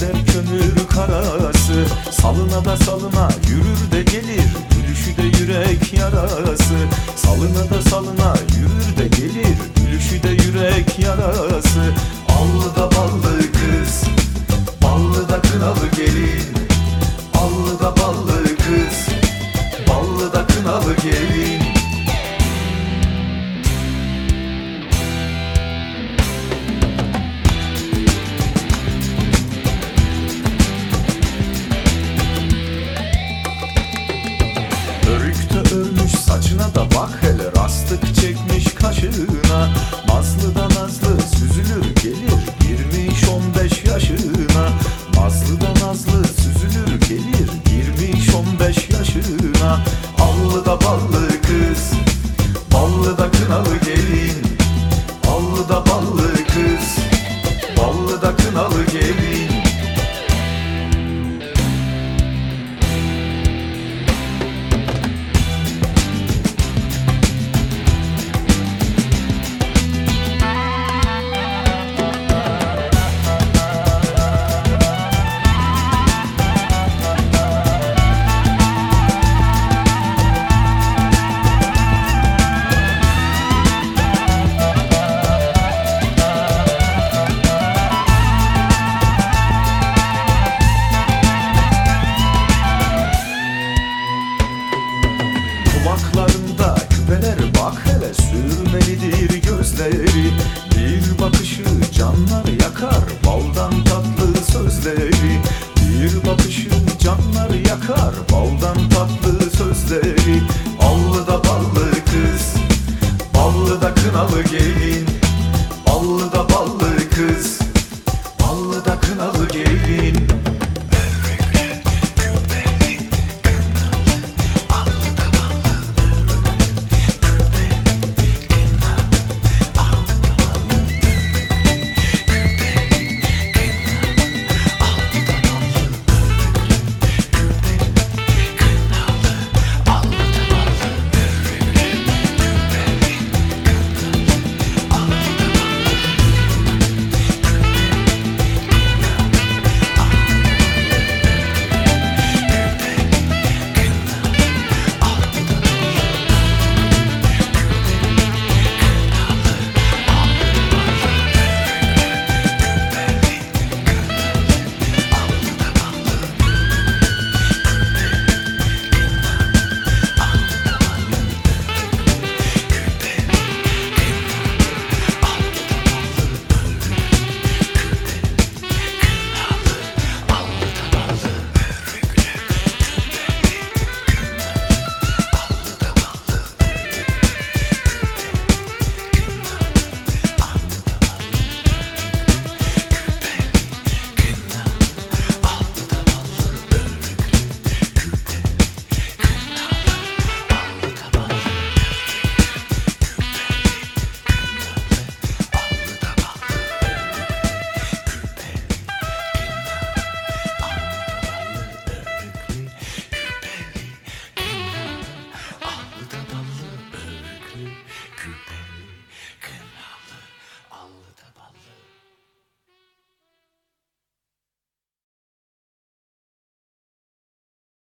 Gözler kömür karası. Salına da salına yürür de gelir Gülüşü de yürek yarası. Salına da salına yürür de gelir Gülüşü de yürek yarası. Örükte ölmüş saçına da bak hele Rastık çekmiş kaşına. Nazlı da nazlı süzülür gelir Girmiş on beş yaşına. Nazlı da nazlı süzülür gelir Girmiş on beş yaşına bak hele sürmelidir gözleri. Bir bakışı canlar yakar baldan tatlı sözleri. Bir bakışı canlar yakar baldan tatlı sözleri. Allı da ballı kız ballı da kınalı gelin